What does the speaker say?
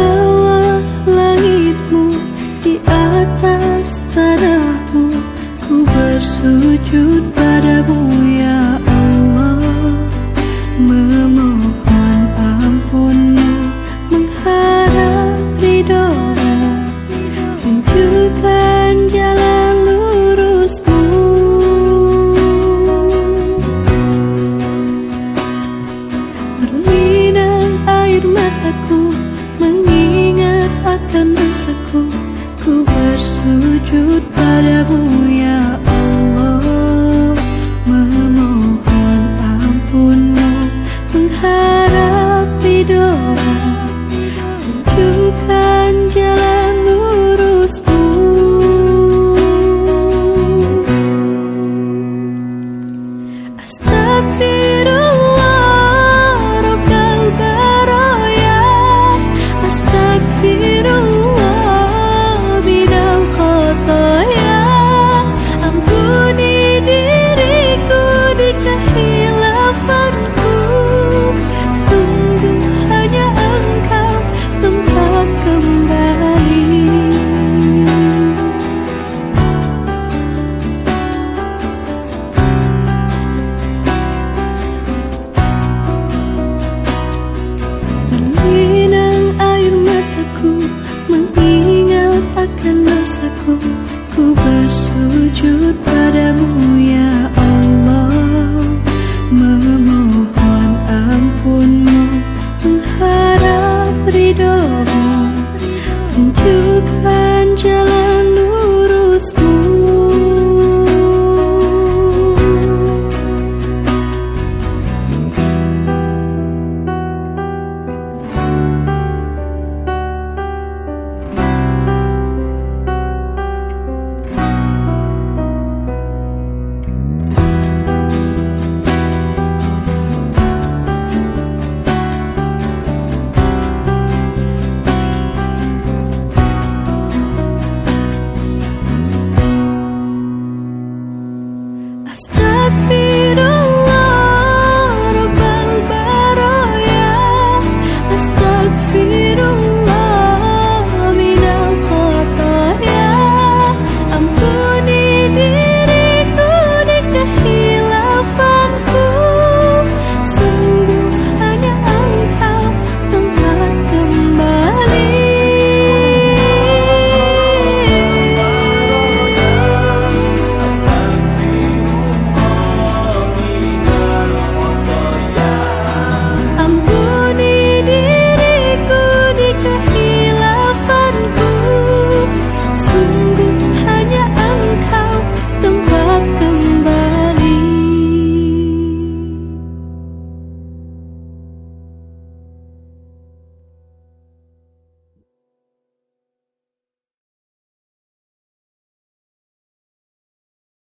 Bawa langitmu di atas tanahmu. Ku bersujud padamu ya Allah. Memohon ampunmu Mengharap ridhomu Tunjukkan jalan lurusmu. Berlinang air mataku padamu ya Allah Memohon ampunmu Mengharap ridhomu 着了。